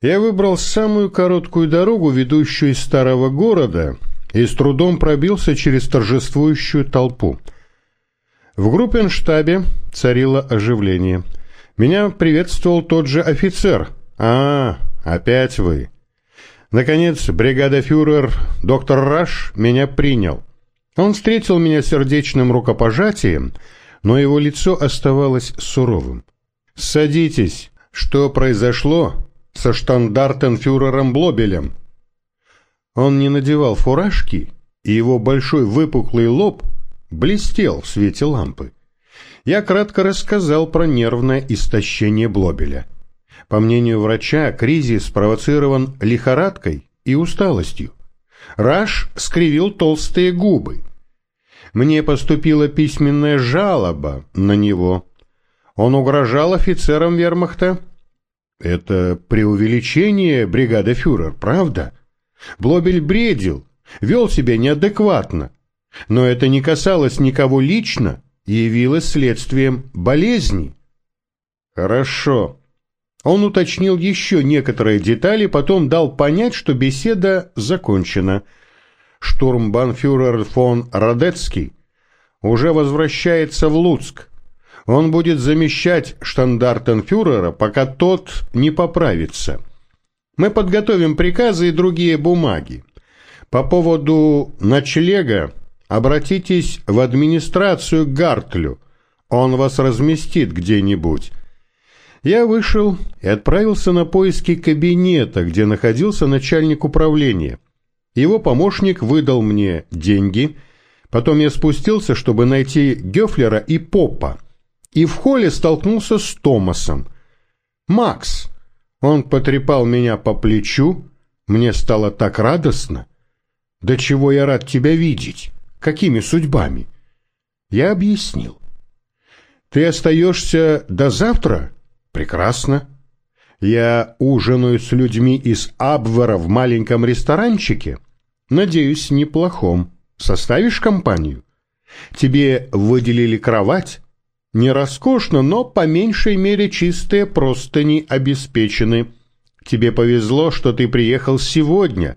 Я выбрал самую короткую дорогу, ведущую из старого города, и с трудом пробился через торжествующую толпу. В группенштабе царило оживление. Меня приветствовал тот же офицер. «А, опять вы!» Наконец, бригада-фюрер доктор Раш меня принял. Он встретил меня сердечным рукопожатием, но его лицо оставалось суровым. «Садитесь. Что произошло со штандартенфюрером Блобелем?» Он не надевал фуражки, и его большой выпуклый лоб блестел в свете лампы. Я кратко рассказал про нервное истощение Блобеля. По мнению врача, кризис спровоцирован лихорадкой и усталостью. Раш скривил толстые губы. Мне поступила письменная жалоба на него. Он угрожал офицерам вермахта. Это преувеличение, бригада фюрер, правда? Блобель бредил, вел себя неадекватно. Но это не касалось никого лично и явилось следствием болезни. Хорошо. Он уточнил еще некоторые детали, потом дал понять, что беседа закончена. Штурмбанфюрер фон Радецкий уже возвращается в Луцк. Он будет замещать штандартенфюрера, пока тот не поправится. Мы подготовим приказы и другие бумаги. По поводу ночлега обратитесь в администрацию Гартлю. Он вас разместит где-нибудь. Я вышел и отправился на поиски кабинета, где находился начальник управления. Его помощник выдал мне деньги. Потом я спустился, чтобы найти Гёфлера и Попа. И в холле столкнулся с Томасом. «Макс!» Он потрепал меня по плечу. Мне стало так радостно. «Да чего я рад тебя видеть! Какими судьбами?» Я объяснил. «Ты остаешься до завтра?» «Прекрасно. Я ужинаю с людьми из Абвера в маленьком ресторанчике. Надеюсь, неплохом. Составишь компанию? Тебе выделили кровать?» Не роскошно, но по меньшей мере чистые простыни обеспечены. Тебе повезло, что ты приехал сегодня.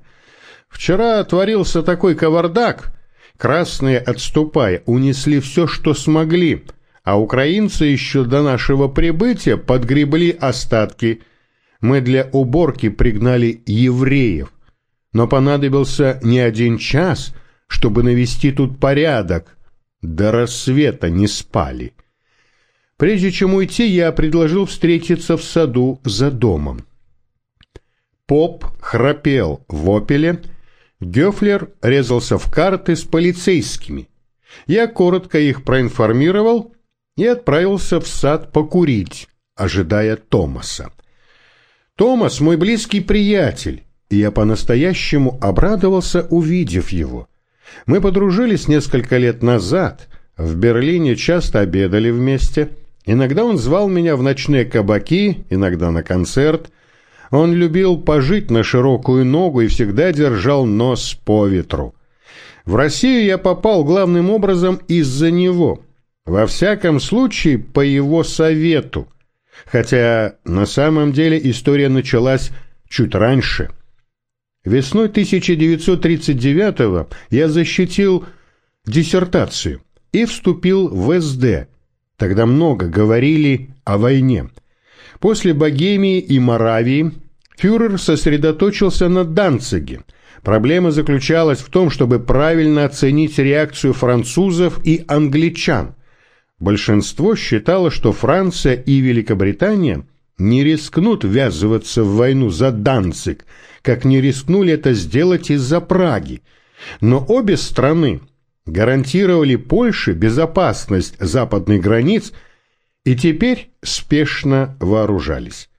Вчера творился такой кавардак. Красные, отступая, унесли все, что смогли, а украинцы еще до нашего прибытия подгребли остатки. Мы для уборки пригнали евреев. Но понадобился не один час, чтобы навести тут порядок. До рассвета не спали. Прежде чем уйти, я предложил встретиться в саду за домом. Поп храпел в опеле, Гёфлер резался в карты с полицейскими. Я коротко их проинформировал и отправился в сад покурить, ожидая Томаса. Томас мой близкий приятель, и я по-настоящему обрадовался, увидев его. Мы подружились несколько лет назад, в Берлине часто обедали вместе – Иногда он звал меня в ночные кабаки, иногда на концерт. Он любил пожить на широкую ногу и всегда держал нос по ветру. В Россию я попал главным образом из-за него. Во всяком случае, по его совету. Хотя на самом деле история началась чуть раньше. Весной 1939 я защитил диссертацию и вступил в СД – Тогда много говорили о войне. После Богемии и Моравии фюрер сосредоточился на Данциге. Проблема заключалась в том, чтобы правильно оценить реакцию французов и англичан. Большинство считало, что Франция и Великобритания не рискнут ввязываться в войну за Данциг, как не рискнули это сделать из-за Праги. Но обе страны гарантировали Польше безопасность западных границ и теперь спешно вооружались.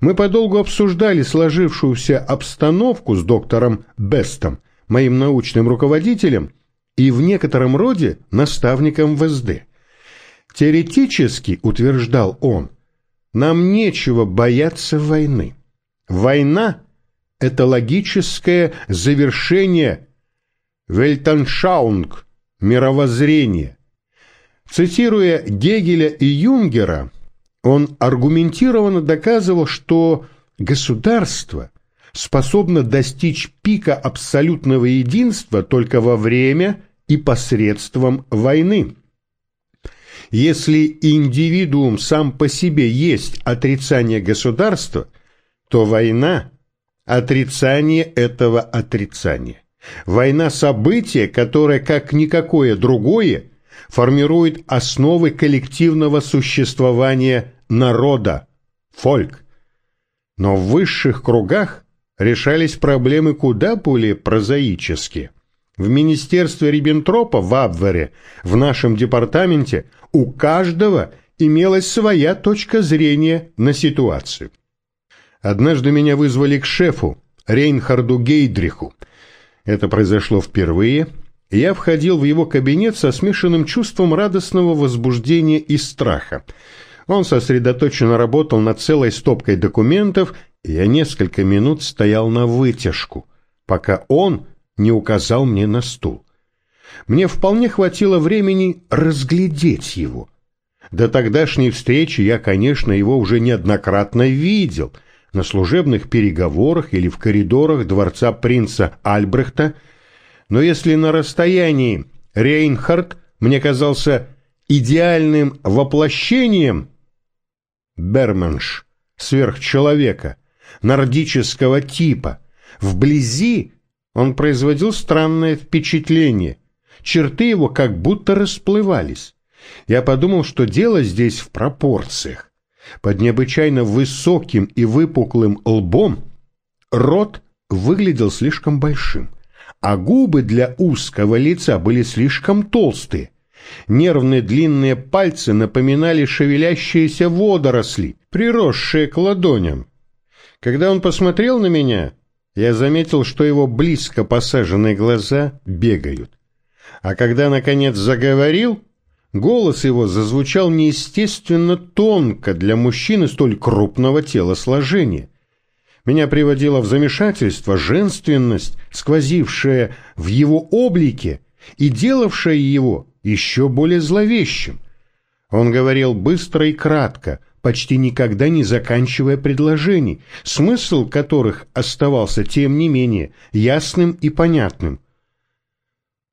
Мы подолгу обсуждали сложившуюся обстановку с доктором Бестом, моим научным руководителем и в некотором роде наставником ВСД. Теоретически, утверждал он, нам нечего бояться войны. Война – это логическое завершение Вельтаншаунг, мировоззрение. Цитируя Гегеля и Юнгера, он аргументированно доказывал, что государство способно достичь пика абсолютного единства только во время и посредством войны. Если индивидуум сам по себе есть отрицание государства, то война – отрицание этого отрицания. Война – событие, которое, как никакое другое, формирует основы коллективного существования народа – фольк. Но в высших кругах решались проблемы куда более прозаические. В министерстве Риббентропа в Абвере, в нашем департаменте, у каждого имелась своя точка зрения на ситуацию. Однажды меня вызвали к шефу, Рейнхарду Гейдриху. Это произошло впервые, и я входил в его кабинет со смешанным чувством радостного возбуждения и страха. Он сосредоточенно работал над целой стопкой документов, и я несколько минут стоял на вытяжку, пока он не указал мне на стул. Мне вполне хватило времени разглядеть его. До тогдашней встречи я, конечно, его уже неоднократно видел — на служебных переговорах или в коридорах дворца принца Альбрехта, но если на расстоянии Рейнхард мне казался идеальным воплощением Берменш, сверхчеловека, нордического типа, вблизи он производил странное впечатление. Черты его как будто расплывались. Я подумал, что дело здесь в пропорциях. Под необычайно высоким и выпуклым лбом рот выглядел слишком большим, а губы для узкого лица были слишком толстые. Нервные длинные пальцы напоминали шевелящиеся водоросли, приросшие к ладоням. Когда он посмотрел на меня, я заметил, что его близко посаженные глаза бегают. А когда, наконец, заговорил, голос его зазвучал неестественно тонко для мужчины столь крупного телосложения. Меня приводила в замешательство женственность, сквозившая в его облике и делавшая его еще более зловещим. Он говорил быстро и кратко, почти никогда не заканчивая предложений, смысл которых оставался, тем не менее, ясным и понятным.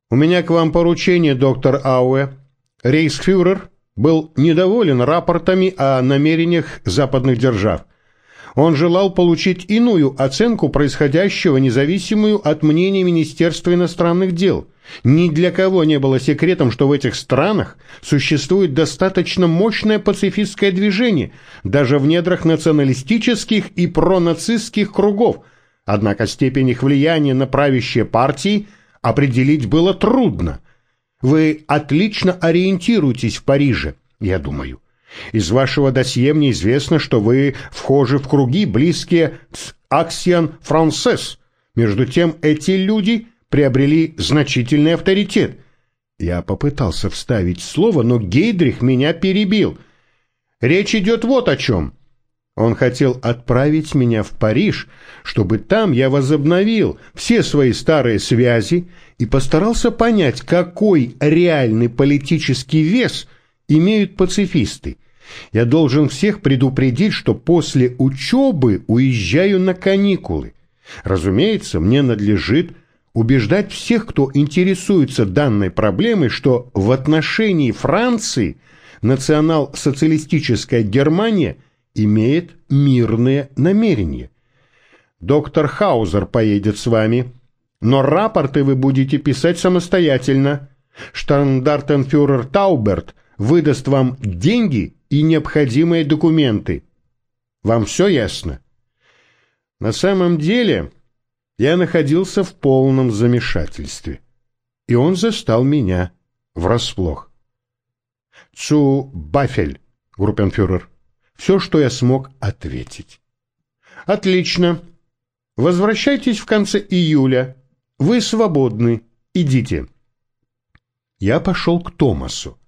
«У меня к вам поручение, доктор Ауэ. Рейхсфюрер был недоволен рапортами о намерениях западных держав. Он желал получить иную оценку происходящего, независимую от мнения Министерства иностранных дел – ни для кого не было секретом, что в этих странах существует достаточно мощное пацифистское движение, даже в недрах националистических и пронацистских кругов, однако степень их влияния на правящие партии определить было трудно. Вы отлично ориентируетесь в Париже, я думаю. Из вашего досье мне известно, что вы вхожи в круги, близкие к Аксиан Франсес. Между тем эти люди – приобрели значительный авторитет. Я попытался вставить слово, но Гейдрих меня перебил. Речь идет вот о чем. Он хотел отправить меня в Париж, чтобы там я возобновил все свои старые связи и постарался понять, какой реальный политический вес имеют пацифисты. Я должен всех предупредить, что после учебы уезжаю на каникулы. Разумеется, мне надлежит убеждать всех, кто интересуется данной проблемой, что в отношении Франции национал-социалистическая Германия имеет мирные намерения. Доктор Хаузер поедет с вами, но рапорты вы будете писать самостоятельно. Штандартенфюрер Тауберт выдаст вам деньги и необходимые документы. Вам все ясно? На самом деле я находился в полном замешательстве, и он застал меня врасплох. «Цу Бафель, группенфюрер», все, что я смог ответить. «Отлично. Возвращайтесь в конце июля. Вы свободны. Идите». Я пошел к Томасу.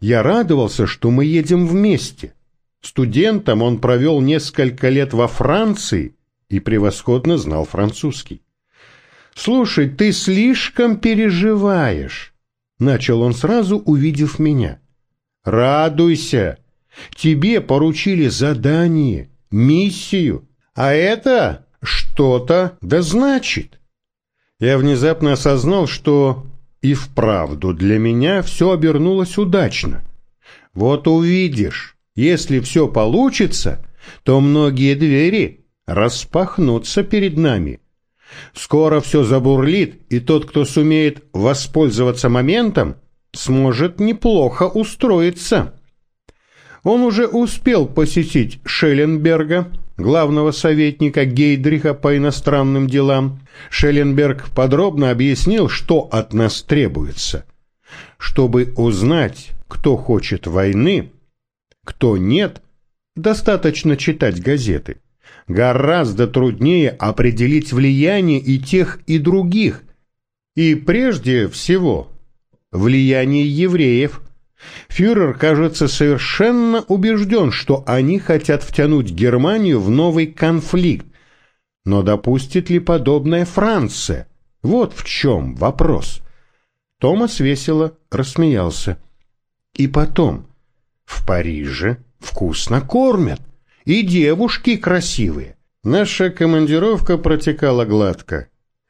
Я радовался, что мы едем вместе. Студентом он провел несколько лет во Франции и превосходно знал французский. «Слушай, ты слишком переживаешь», — начал он сразу, увидев меня. «Радуйся! Тебе поручили задание, миссию, А это что-то да значит. Я внезапно осознал, что и вправду для меня все обернулось удачно. Вот увидишь, если все получится, то многие двери распахнутся перед нами. Скоро все забурлит, и тот, кто сумеет воспользоваться моментом, сможет неплохо устроиться. Он уже успел посетить Шелленберга, главного советника Гейдриха по иностранным делам. Шелленберг подробно объяснил, что от нас требуется. Чтобы узнать, кто хочет войны, кто нет, достаточно читать газеты. Гораздо труднее определить влияние и тех, и других. И прежде всего, влияние евреев. Фюрер, кажется, совершенно убежден, что они хотят втянуть Германию в новый конфликт. Но допустит ли подобное Франция? Вот в чем вопрос. Томас весело рассмеялся. И потом, в Париже вкусно кормят, и девушки красивые. Наша командировка протекала гладко.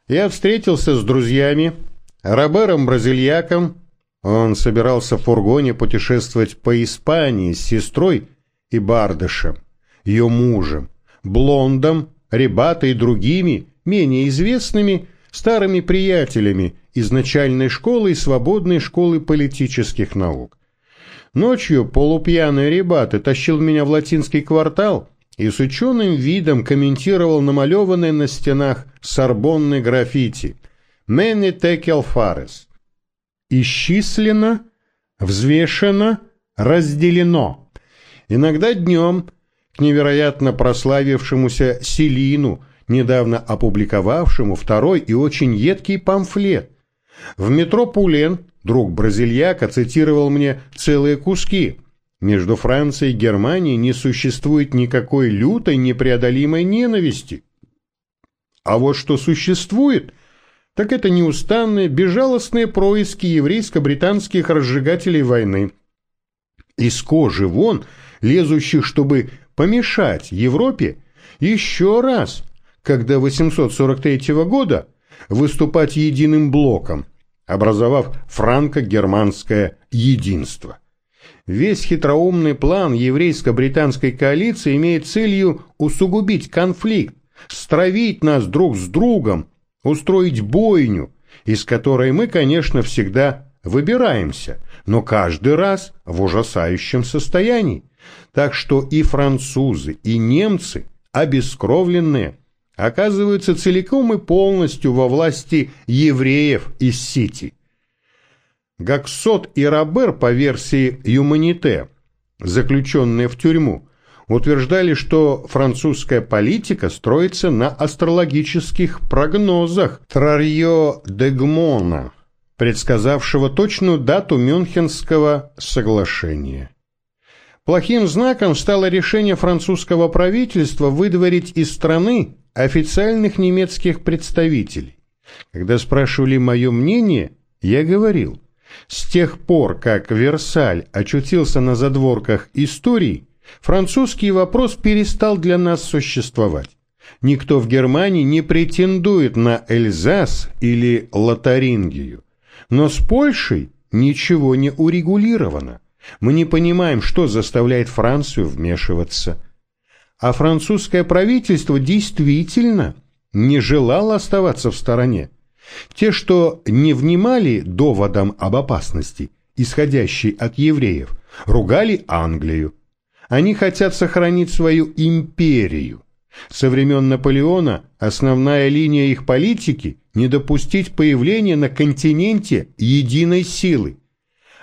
Я встретился с друзьями, Робером Бразильяком. Он собирался в фургоне путешествовать по Испании с сестрой и Бардышем, ее мужем, Блондом, Ребатой и другими, менее известными, старыми приятелями из начальной школы и свободной школы политических наук. Ночью полупьяный ребята тащил меня в латинский квартал и с ученым видом комментировал намалеванные на стенах сорбонны граффити «Мэни текел фарес». Исчислено, взвешено, разделено. Иногда днем к невероятно прославившемуся Селину, недавно опубликовавшему второй и очень едкий памфлет. В метро Пулен Друг бразильяка цитировал мне целые куски. Между Францией и Германией не существует никакой лютой, непреодолимой ненависти. А вот что существует, так это неустанные, безжалостные происки еврейско-британских разжигателей войны. Из кожи вон, лезущих, чтобы помешать Европе, еще раз, когда 843 года выступать единым блоком – образовав франко-германское единство. Весь хитроумный план еврейско-британской коалиции имеет целью усугубить конфликт, стравить нас друг с другом, устроить бойню, из которой мы, конечно, всегда выбираемся, но каждый раз в ужасающем состоянии. Так что и французы, и немцы, обескровленные, оказываются целиком и полностью во власти евреев из Сити. Гаксот и Робер, по версии Юманите, заключенные в тюрьму, утверждали, что французская политика строится на астрологических прогнозах Трарьо де Гмона, предсказавшего точную дату Мюнхенского соглашения. Плохим знаком стало решение французского правительства выдворить из страны официальных немецких представителей. Когда спрашивали мое мнение, я говорил, с тех пор, как Версаль очутился на задворках истории, французский вопрос перестал для нас существовать. Никто в Германии не претендует на Эльзас или Лотарингию. Но с Польшей ничего не урегулировано. Мы не понимаем, что заставляет Францию вмешиваться а французское правительство действительно не желало оставаться в стороне. Те, что не внимали доводам об опасности, исходящей от евреев, ругали Англию. Они хотят сохранить свою империю. Со времен Наполеона основная линия их политики – не допустить появления на континенте единой силы.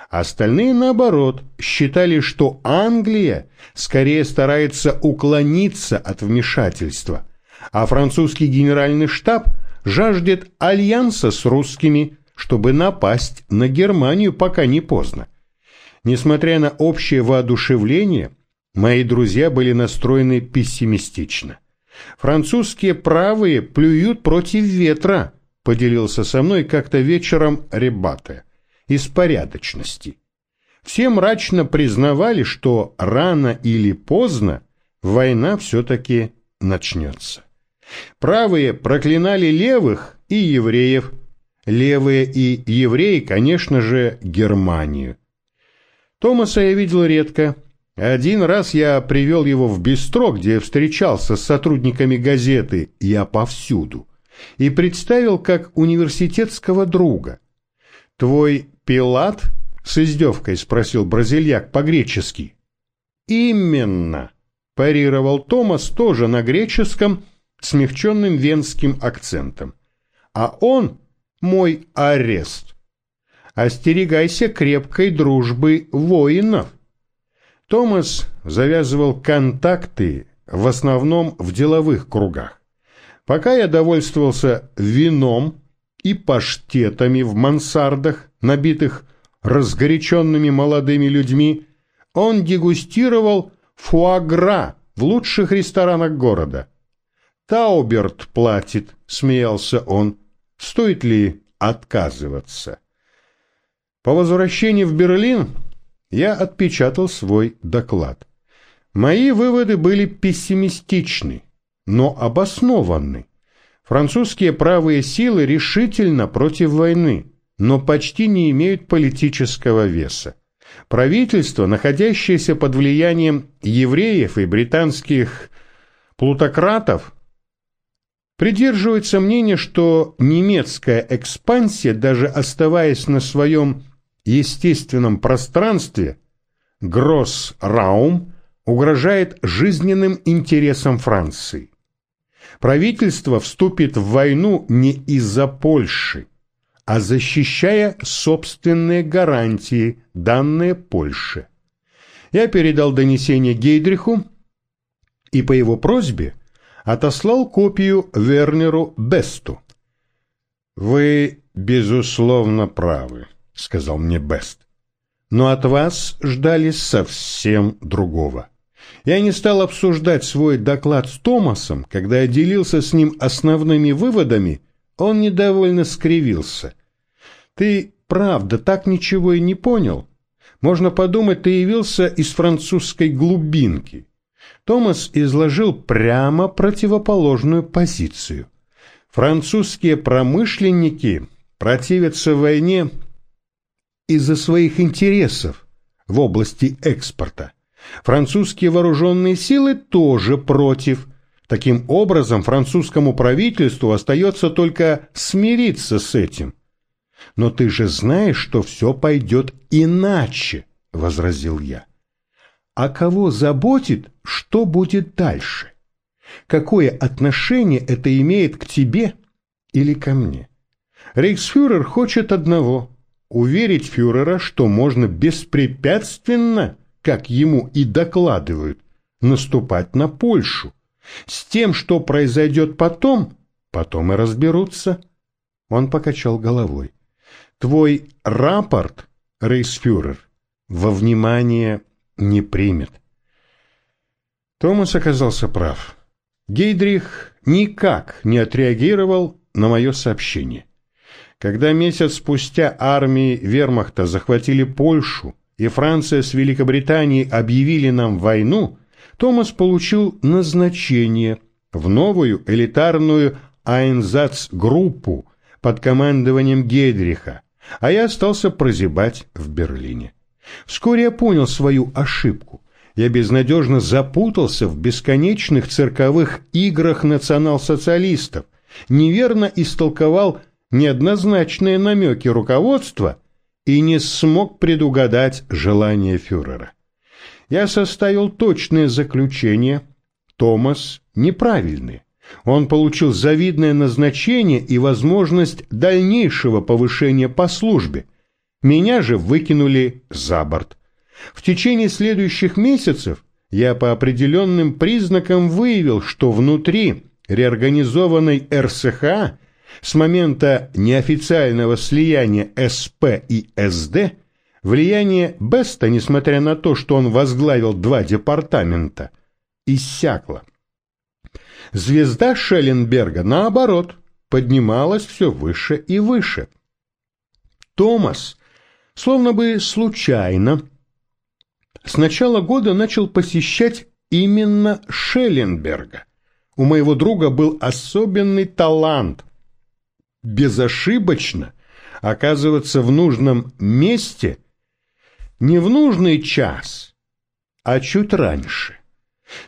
Остальные, наоборот, считали, что Англия скорее старается уклониться от вмешательства, а французский генеральный штаб жаждет альянса с русскими, чтобы напасть на Германию, пока не поздно. Несмотря на общее воодушевление, мои друзья были настроены пессимистично. «Французские правые плюют против ветра», — поделился со мной как-то вечером Ребате из порядочности. Все мрачно признавали, что рано или поздно война все-таки начнется. Правые проклинали левых и евреев, левые и евреи, конечно же, Германию. Томаса я видел редко. Один раз я привел его в бистро, где встречался с сотрудниками газеты «Я повсюду» и представил как университетского друга. «Твой Пилат?» — с издевкой спросил бразильяк по-гречески. «Именно!» — парировал Томас тоже на греческом, смягченным венским акцентом. «А он — мой арест. Остерегайся крепкой дружбы воинов». Томас завязывал контакты в основном в деловых кругах. Пока я довольствовался вином и паштетами в мансардах, набитых разгоряченными молодыми людьми, он дегустировал фуагра в лучших ресторанах города. «Тауберт платит», — смеялся он. «Стоит ли отказываться?» По возвращении в Берлин я отпечатал свой доклад. Мои выводы были пессимистичны но обоснованны. Французские правые силы решительно против войны, но почти не имеют политического веса. Правительство, находящееся под влиянием евреев и британских плутократов, придерживается мнения, что немецкая экспансия, даже оставаясь на своем естественном пространстве, Гросс-Раум, угрожает жизненным интересам Франции правительство вступит в войну не из-за Польши, а защищая собственные гарантии, данные Польше. Я передал донесение Гейдриху и по его просьбе отослал копию Вернеру Бесту. «Вы, безусловно, правы», — сказал мне Бест. «Но от вас ждали совсем другого». Я не стал обсуждать свой доклад с Томасом, когда я делился с ним основными выводами, он недовольно скривился. «Ты, правда, так ничего и не понял? Можно подумать, ты явился из французской глубинки». Томас изложил прямо противоположную позицию. Французские промышленники противятся войне из-за своих интересов в области экспорта. Французские вооруженные силы тоже против. Таким образом, французскому правительству остается только смириться с этим. «Но ты же знаешь, что все пойдет иначе», — возразил я. «А кого заботит, что будет дальше? Какое отношение это имеет к тебе или ко мне? Рейхсфюрер хочет одного — уверить фюрера, что можно беспрепятственно как ему и докладывают, наступать на Польшу. С тем, что произойдет потом, потом и разберутся. Он покачал головой. Твой рапорт, рейсфюрер, во внимание не примет. Томас оказался прав. Гейдрих никак не отреагировал на мое сообщение. Когда месяц спустя армии вермахта захватили Польшу, и Франция с Великобританией объявили нам войну, Томас получил назначение в новую элитарную Айнзац-группу под командованием Гейдриха, а я остался прозябать в Берлине. Вскоре я понял свою ошибку. Я безнадежно запутался в бесконечных цирковых играх национал-социалистов, неверно истолковал неоднозначные намеки руководства и не смог предугадать желание фюрера. Я составил точное заключение, Томас неправильный. Он получил завидное назначение и возможность дальнейшего повышения по службе. Меня же выкинули за борт. В течение следующих месяцев я по определенным признакам выявил, что внутри реорганизованной РСХ с момента неофициального слияния СП и СД влияние Беста, несмотря на то, что он возглавил два департамента, иссякло. Звезда Шелленберга, наоборот, поднималась все выше и выше. Томас, словно бы случайно, с начала года начал посещать именно Шелленберга. У моего друга был особенный талант безошибочно оказываться в нужном месте не в нужный час, а чуть раньше.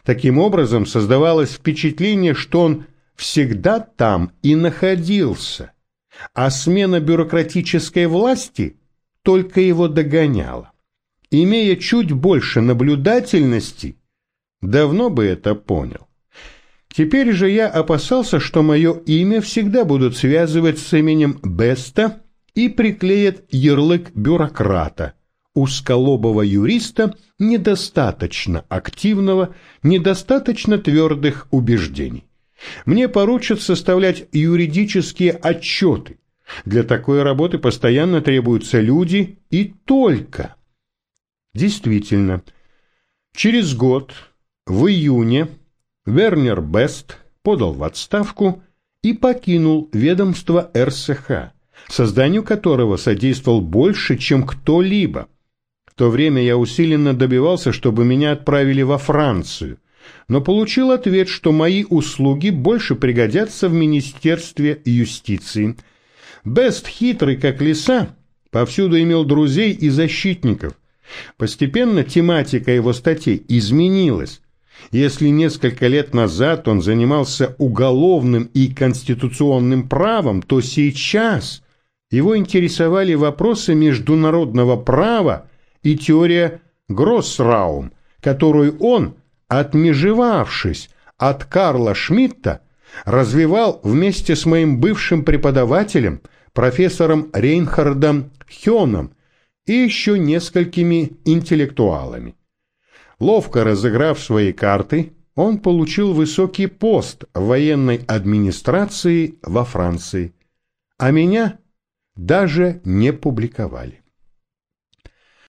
Таким образом создавалось впечатление, что он всегда там и находился, а смена бюрократической власти только его догоняла. Имея чуть больше наблюдательности, давно бы это понял. Теперь же я опасался, что мое имя всегда будут связывать с именем Беста и приклеят ярлык бюрократа, узколобого юриста, недостаточно активного, недостаточно твердых убеждений. Мне поручат составлять юридические отчеты. Для такой работы постоянно требуются люди и только. Действительно, через год, в июне, Вернер Бест подал в отставку и покинул ведомство РСХ, созданию которого содействовал больше, чем кто-либо. В то время я усиленно добивался, чтобы меня отправили во Францию, но получил ответ, что мои услуги больше пригодятся в Министерстве юстиции. Бест, хитрый как лиса, повсюду имел друзей и защитников. Постепенно тематика его статей изменилась. Если несколько лет назад он занимался уголовным и конституционным правом, то сейчас его интересовали вопросы международного права и теория Гроссраум, которую он – отмежевавшись от Карла Шмидта, развивал вместе с моим бывшим преподавателем, профессором Рейнхардом Хёном и еще несколькими интеллектуалами. Ловко разыграв свои карты, он получил высокий пост в военной администрации во Франции, а меня даже не публиковали.